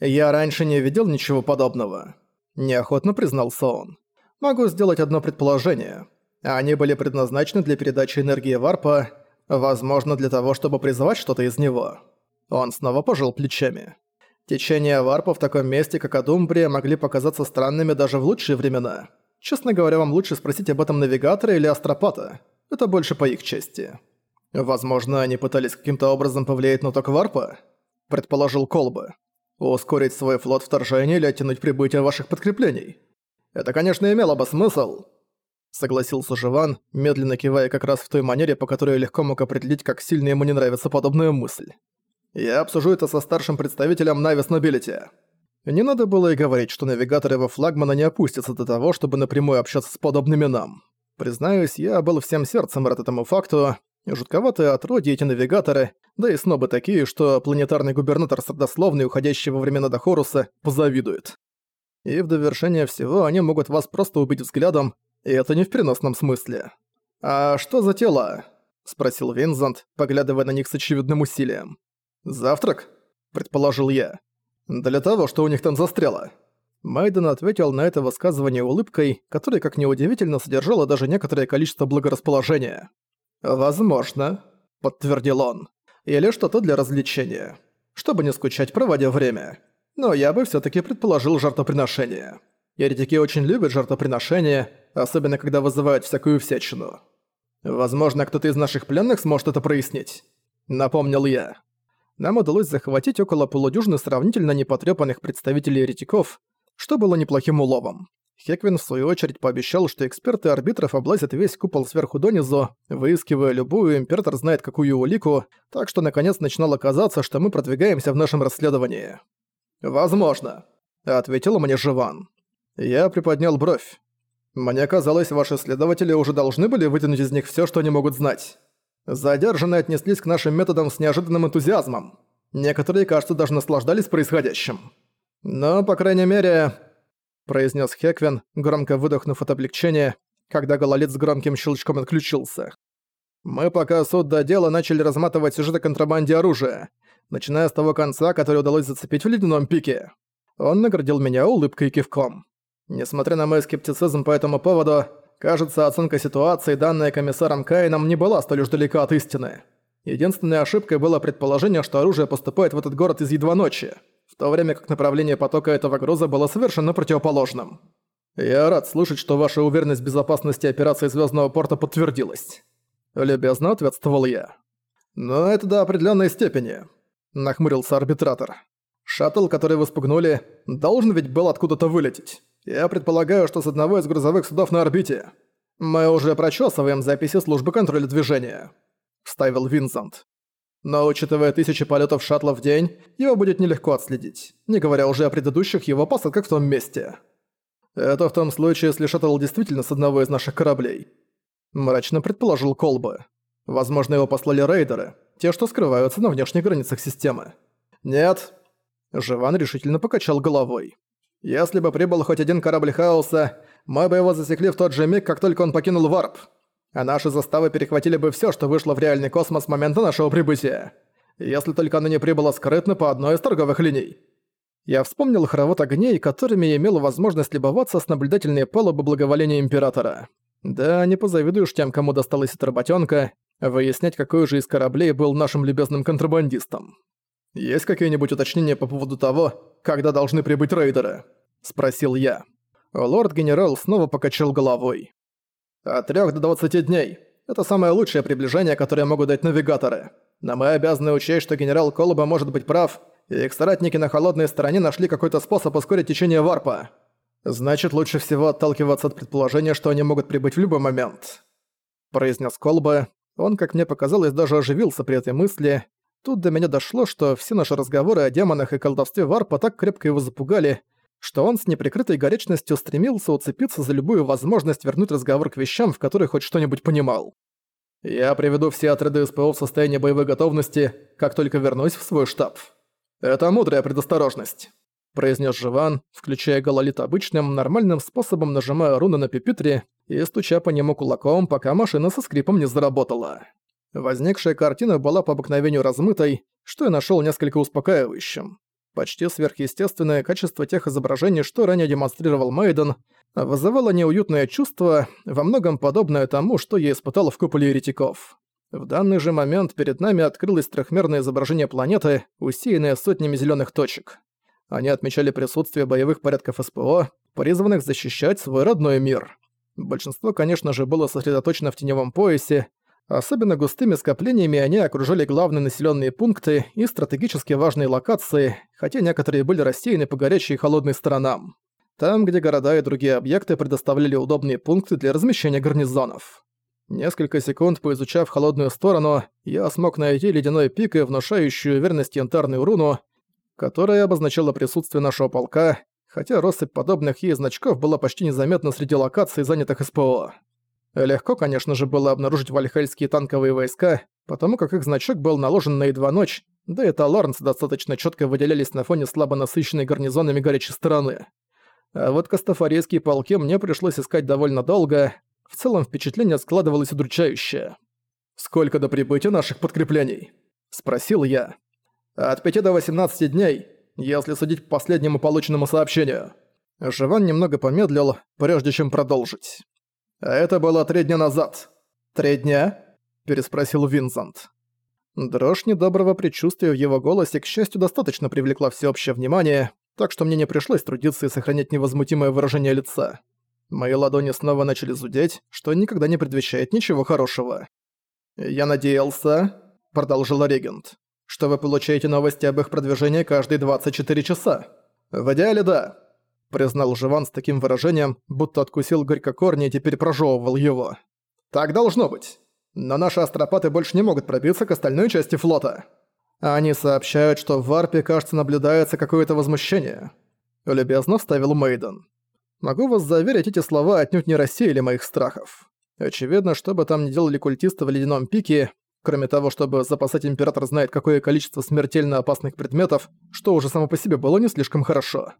«Я раньше не видел ничего подобного», – неохотно признался он. «Могу сделать одно предположение. Они были предназначены для передачи энергии варпа, возможно, для того, чтобы призывать что-то из него». Он снова пожал плечами. Течения варпа в таком месте, как Адумбрия, могли показаться странными даже в лучшие времена. Честно говоря, вам лучше спросить об этом навигатора или астропата. Это больше по их чести. Возможно, они пытались каким-то образом повлиять на ток варпа? Предположил Колба. Ускорить свой флот вторжения или оттянуть прибытие ваших подкреплений? Это, конечно, имело бы смысл. Согласился Живан, медленно кивая как раз в той манере, по которой легко мог определить, как сильно ему не нравится подобная мысль. Я обсужу это со старшим представителем Navis Nobilite. Не надо было и говорить, что навигатор его флагмана не опустится до того, чтобы напрямую общаться с подобными нам. Признаюсь, я был всем сердцем рад этому факту. Жутковатые отродья эти навигаторы, да и снобы такие, что планетарный губернатор Сардословный, уходящий во времена Дахоруса, позавидует. И в довершение всего они могут вас просто убить взглядом, и это не в переносном смысле. «А что за тела?» — спросил Винзант, поглядывая на них с очевидным усилием. «Завтрак?» – предположил я. «Для того, что у них там застряло». Майден ответил на это высказывание улыбкой, которая, как неудивительно, содержала даже некоторое количество благорасположения. «Возможно», – подтвердил он. «Или что-то для развлечения. Чтобы не скучать, проводя время. Но я бы всё таки предположил жертвоприношение. Еретики очень любят жертвоприношения, особенно когда вызывают всякую всячину. Возможно, кто-то из наших пленных сможет это прояснить», – напомнил я нам удалось захватить около полудюжины сравнительно непотрепанных представителей еретиков, что было неплохим уловом. Хеквин в свою очередь пообещал, что эксперты арбитров облазят весь купол сверху донизу, выискивая любую, император знает какую улику, так что наконец начинало казаться, что мы продвигаемся в нашем расследовании. «Возможно», — ответил мне Живан. Я приподнял бровь. «Мне казалось, ваши следователи уже должны были вытянуть из них всё, что они могут знать». Задержанные отнеслись к нашим методам с неожиданным энтузиазмом. Некоторые, кажется, даже наслаждались происходящим. Но, по крайней мере, произнес Хеквин, громко выдохнув от облегчения, когда гололит с громким щелчком отключился. Мы пока суд до дела начали разматывать сюжет о контрабанде оружия, начиная с того конца, который удалось зацепить в ледяном пике. Он наградил меня улыбкой и кивком. Несмотря на мой скептицизм по этому поводу, Кажется, оценка ситуации, данная комиссаром Каином, не была столь уж далека от истины. Единственной ошибкой было предположение, что оружие поступает в этот город из едва ночи, в то время как направление потока этого груза было совершенно противоположным. Я рад слышать, что ваша уверенность в безопасности операции Звездного порта подтвердилась. Любезно ответствовал я. Но это до определенной степени, нахмурился арбитратор. Шаттл, который вы спугнули, должен ведь был откуда-то вылететь. Я предполагаю, что с одного из грузовых судов на орбите. Мы уже прочесываем записи службы контроля движения», — вставил Винсент. «Но учитывая тысячи полетов шаттла в день, его будет нелегко отследить, не говоря уже о предыдущих его посадках в том месте. Это в том случае, если шаттл действительно с одного из наших кораблей», — мрачно предположил Колба. «Возможно, его послали рейдеры, те, что скрываются на внешних границах системы». «Нет». Живан решительно покачал головой. Если бы прибыл хоть один корабль Хаоса, мы бы его засекли в тот же миг, как только он покинул Варп. А наши заставы перехватили бы всё, что вышло в реальный космос с момента нашего прибытия. Если только оно не прибыло скрытно по одной из торговых линий. Я вспомнил хоровод огней, которыми я имел возможность любоваться с наблюдательной палубы благоволения Императора. Да, не позавидуешь тем, кому досталась эта работёнка, выяснять, какой же из кораблей был нашим любезным контрабандистом. Есть какие-нибудь уточнения по поводу того, когда должны прибыть рейдеры?» – спросил я. Лорд-генерал снова покачал головой. «От трех до двадцати дней. Это самое лучшее приближение, которое могут дать навигаторы. Но мы обязаны учесть, что генерал Колоба может быть прав, и их соратники на холодной стороне нашли какой-то способ ускорить течение варпа. Значит, лучше всего отталкиваться от предположения, что они могут прибыть в любой момент», – произнес Колба. Он, как мне показалось, даже оживился при этой мысли, Тут до меня дошло, что все наши разговоры о демонах и колдовстве Варпа так крепко его запугали, что он с неприкрытой горячностью стремился уцепиться за любую возможность вернуть разговор к вещам, в которых хоть что-нибудь понимал. «Я приведу все отряды СПО в состояние боевой готовности, как только вернусь в свой штаб. Это мудрая предосторожность», — произнес Живан, включая гололит обычным, нормальным способом нажимая руны на пипитре и стуча по нему кулаком, пока машина со скрипом не заработала. Возникшая картина была по обыкновению размытой, что я нашёл несколько успокаивающим. Почти сверхъестественное качество тех изображений, что ранее демонстрировал Мейден, вызывало неуютное чувство, во многом подобное тому, что я испытал в куполе еретиков. В данный же момент перед нами открылось трехмерное изображение планеты, усеянное сотнями зеленых точек. Они отмечали присутствие боевых порядков СПО, призванных защищать свой родной мир. Большинство, конечно же, было сосредоточено в теневом поясе, особенно густыми скоплениями они окружали главные населенные пункты и стратегически важные локации, хотя некоторые были рассеяны по горячей и холодной сторонам. Там, где города и другие объекты предоставляли удобные пункты для размещения гарнизонов. Несколько секунд поизучав холодную сторону, я смог найти ледяной пик и внушающую уверенность янтарную руну, которая обозначала присутствие нашего полка, хотя россыпь подобных ей значков была почти незаметна среди локаций, занятых СПО. Легко, конечно же, было обнаружить вальхельские танковые войска, потому как их значок был наложен на едва ночь, да и Таларнцы достаточно четко выделялись на фоне слабо насыщенной гарнизонами горячей стороны. А вот кастафорейские полки мне пришлось искать довольно долго, в целом впечатление складывалось удручающее. «Сколько до прибытия наших подкреплений?» – спросил я. «От 5 до 18 дней, если судить по последнему полученному сообщению». Живан немного помедлил, прежде чем продолжить. «А это было три дня назад». «Три дня?» – переспросил Винсент. Дрожь недоброго предчувствия в его голосе, к счастью, достаточно привлекла всеобщее внимание, так что мне не пришлось трудиться и сохранять невозмутимое выражение лица. Мои ладони снова начали зудеть, что никогда не предвещает ничего хорошего. «Я надеялся», — продолжила регент, «что вы получаете новости об их продвижении каждые 24 часа». «В идеале да», — признал Живан с таким выражением, будто откусил горько корни и теперь прожевывал его. «Так должно быть. Но наши астропаты больше не могут пробиться к остальной части флота. Они сообщают, что в Варпе, кажется, наблюдается какое-то возмущение». Любезно вставил Мейден. Могу вас заверить, эти слова отнюдь не рассеяли моих страхов. Очевидно, что бы там ни делали культисты в Ледяном Пике, кроме того, чтобы запасать Император знает какое количество смертельно опасных предметов, что уже само по себе было не слишком хорошо.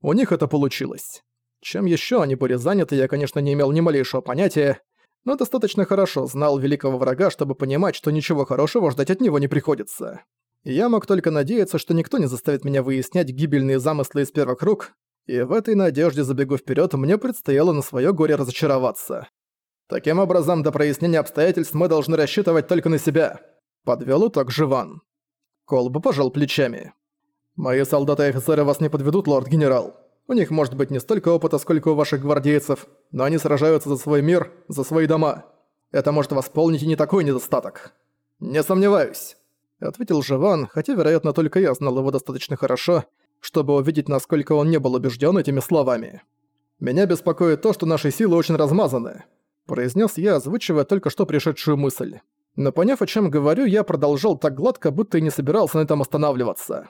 У них это получилось. Чем еще они были заняты, я, конечно, не имел ни малейшего понятия, но достаточно хорошо знал великого врага, чтобы понимать, что ничего хорошего ждать от него не приходится. Я мог только надеяться, что никто не заставит меня выяснять гибельные замыслы из первых рук, и в этой надежде забегу вперед, мне предстояло на свое горе разочароваться. Таким образом, до прояснения обстоятельств мы должны рассчитывать только на себя. Подвел итог Живан. Колба пожал плечами. Мои солдаты и офицеры вас не подведут, лорд-генерал. У них может быть не столько опыта, сколько у ваших гвардейцев, но они сражаются за свой мир, за свои дома. Это может восполнить и не такой недостаток. Не сомневаюсь, ответил Живан, хотя, вероятно, только я знал его достаточно хорошо, чтобы увидеть, насколько он не был убежден этими словами. «Меня беспокоит то, что наши силы очень размазаны», произнес я, озвучивая только что пришедшую мысль. Но поняв, о чем говорю, я продолжал так гладко, будто и не собирался на этом останавливаться.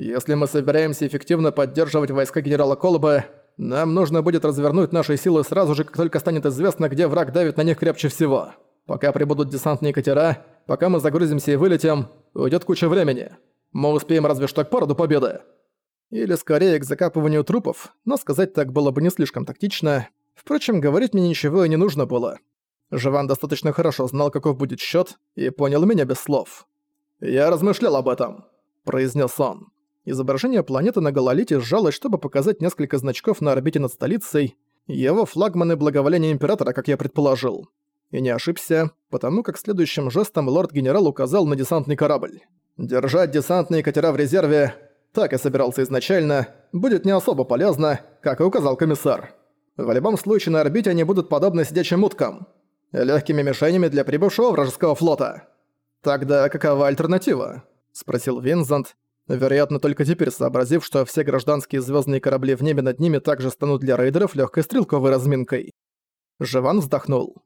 «Если мы собираемся эффективно поддерживать войска генерала Колба, нам нужно будет развернуть наши силы сразу же, как только станет известно, где враг давит на них крепче всего. Пока прибудут десантные катера, пока мы загрузимся и вылетим, уйдет куча времени. Мы успеем разве что к породу победы. Или скорее к закапыванию трупов, но сказать так было бы не слишком тактично. Впрочем, говорить мне ничего и не нужно было. Живан достаточно хорошо знал, каков будет счет, и понял меня без слов. «Я размышлял об этом», — произнес он. Изображение планеты на Гололите сжалось, чтобы показать несколько значков на орбите над столицей, его флагманы благоволения Императора, как я предположил. И не ошибся, потому как следующим жестом лорд-генерал указал на десантный корабль. «Держать десантные катера в резерве так и собирался изначально, будет не особо полезно, как и указал комиссар. В любом случае на орбите они будут подобны сидячим уткам, легкими мишенями для прибывшего вражеского флота. Тогда какова альтернатива? спросил Винзант, вероятно, только теперь сообразив, что все гражданские звездные корабли в небе над ними также станут для рейдеров легкой стрелковой разминкой. Живан вздохнул.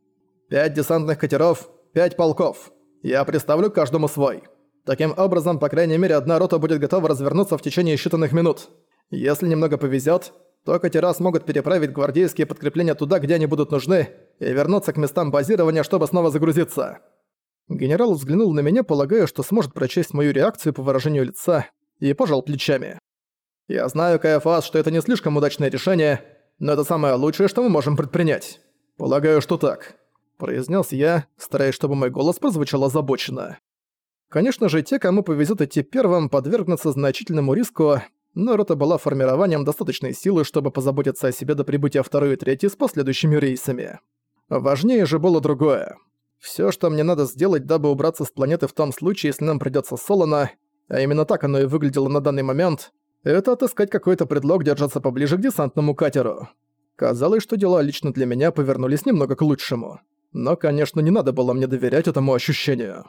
«Пять десантных катеров, пять полков. Я представлю каждому свой. Таким образом, по крайней мере, одна рота будет готова развернуться в течение считанных минут. Если немного повезет, то катера смогут переправить гвардейские подкрепления туда, где они будут нужны, и вернуться к местам базирования, чтобы снова загрузиться. Генерал взглянул на меня, полагая, что сможет прочесть мою реакцию по выражению лица, и пожал плечами. «Я знаю, Каэфас, что это не слишком удачное решение, но это самое лучшее, что мы можем предпринять. Полагаю, что так», — произнес я, стараясь, чтобы мой голос прозвучал озабоченно. Конечно же, те, кому повезет идти первым, подвергнутся значительному риску, но рота была формированием достаточной силы, чтобы позаботиться о себе до прибытия второй и третьей с последующими рейсами. Важнее же было другое. Всё, что мне надо сделать, дабы убраться с планеты в том случае, если нам придётся Солона, а именно так оно и выглядело на данный момент, это отыскать какой-то предлог держаться поближе к десантному катеру. Казалось, что дела лично для меня повернулись немного к лучшему. Но, конечно, не надо было мне доверять этому ощущению.